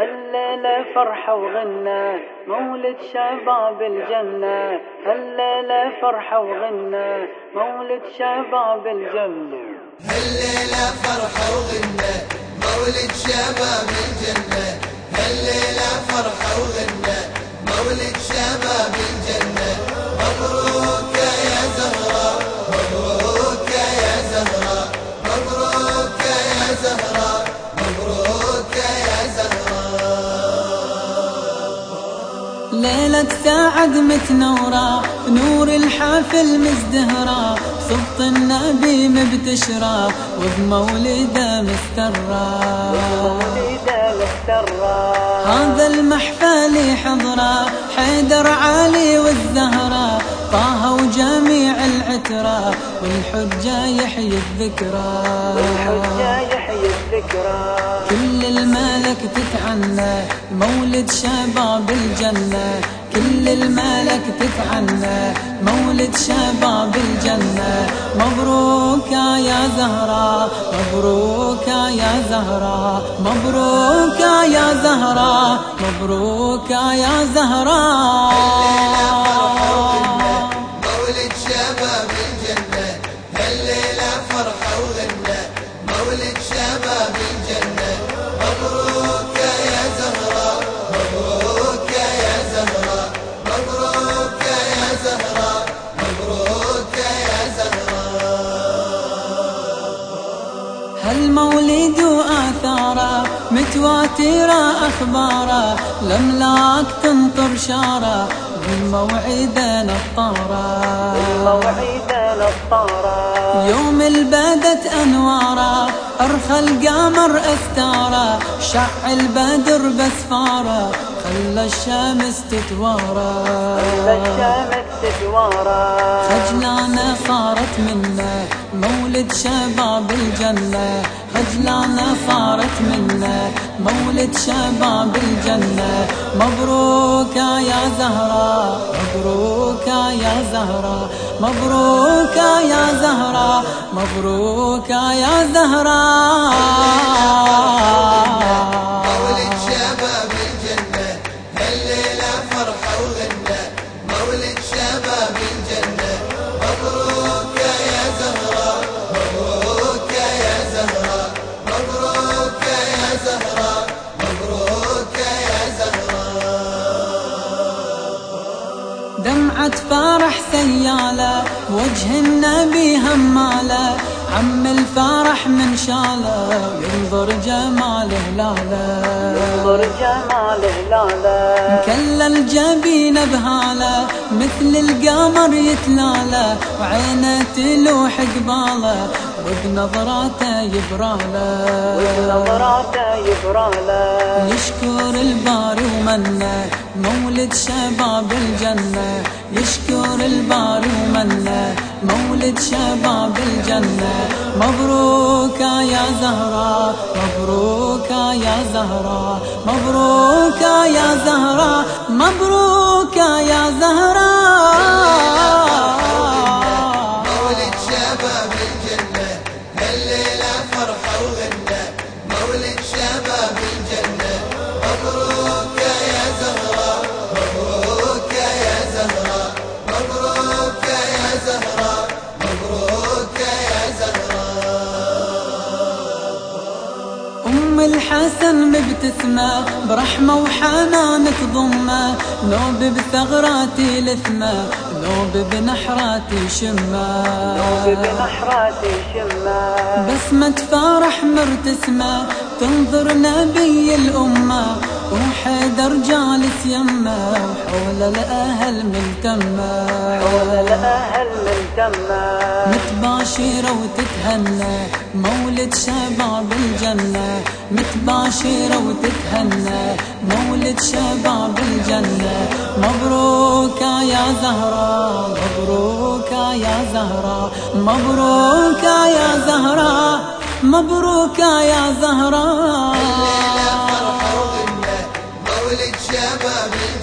هالليلة فرحة وغنى مولد شباب الجنة. هالليلة فرحة وغنى مولد شباب الجنة. هالليلة فرحة وغنى مولد شباب الجنة. هالليلة فرحة وغنى مولد شباب الجنة. ليلة سعد متنورة نور الحافل مزدهرة صبط النبي مبتشرة وبمولده مسترة. هذا المحفل حضرة حيدر علي والزهرة. طه وجميع العترة يحيي والحجة يحيي الذكرى. كل الملك تتعنى مولد شباب الجنة. كل الملك تتعنى مولد شباب الجنة. مبروك يا زهرة. مبروك يا زهرة. مبروك يا زهرة. مبروك يا زهرة. مولد شباب الجنة. هالمولد وآثاره متواترة أخباره الأملاك تنطر شاره بالموعد نطارة بالموعد نطارة يوم البدت أنواره أرخى القمر أستاره شع البدر بسفاره خلى الشمس تتوارى خلى الشمس تتوارى خجلانة صارت منا مولد شباب الجنة خجلانة صارت منا مولد شباب الجنة مبروك يا زهرة مبروك يا زهرة مبروك يا زهرة مبروك يا زهرة. دمعة فرح سيالة وجه النبي همالة. عم الفرح من شالة ينظر جمال هلالة. ينظر جمال هلالة. كل الجبين بهالة مثل القمر يتلالة. وعينة تلوح قبالة وبنظراته يبراله. وبنظراته يبراله. يشكر الباري ومنه مولد شباب الجنة. يشكر الباري ومنه مولد شباب الجنة. مبروك يا زهرة مبروك يا زهرة. مبروك يا زهرة مبروك يا زهرة. مولد الحسن مبتسمة برحمة وحنان تضمة. نوب بثغراتي لثمة نوب بنحراتي شمة. نوب بنحراتي شمة. بسمة فرح مرتسمة تنظر نبي الأمة. وحيدر جالس يمة وحول الأهل ملتمة. حول الأهل ملتمة متباشرة وتتهنى مولد شباب الجنة متباشرة وتتهنى مولد شباب الجنة مبروك يا زهرة مبروك يا زهرة. مبروك يا زهرة مبروك يا زهرة. الليلة فرحة وغنى مولد شباب الجنة